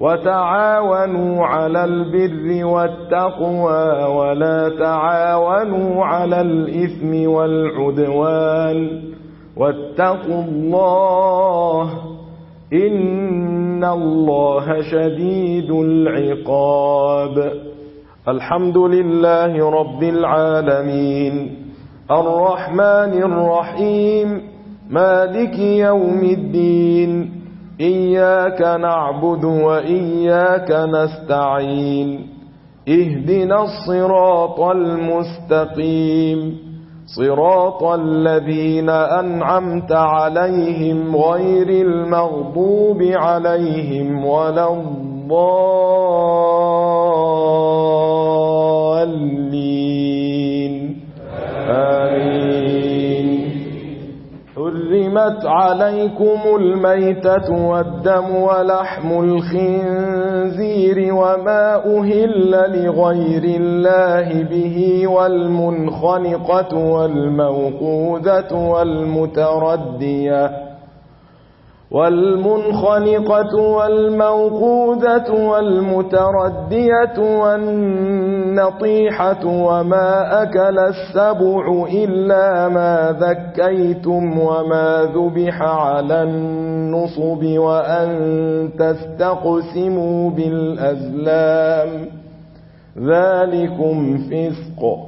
وتعاونوا على البر والتقوى ولا تعاونوا على الإثم والعدوان واتقوا الله إن الله شديد العقاب. الحمد لله رب العالمين. الرحمن الرحيم. مالك يوم الدين. إياك نعبد وإياك نستعين اهدنا الصراط المستقيم صراط الذين أنعمت عليهم غير المغضوب عليهم ولا الضالين حرمت عليكم الميتة والدم ولحم الخنزير وما أهل لغير الله به والمنخنقة والموقوذة والمتردية والمنخنقة والموقوذة والمتردية والنطيحة وما أكل السبع إلا ما ذكيتم وما ذبح على النصب وأن تستقسموا بالأزلام. ذلكم فسق.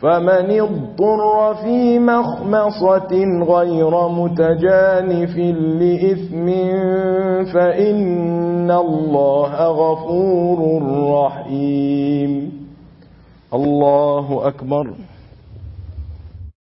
فمن اضطر في مخمصة غير متجانف لإثم فإن الله غفور رحيم. الله أكبر.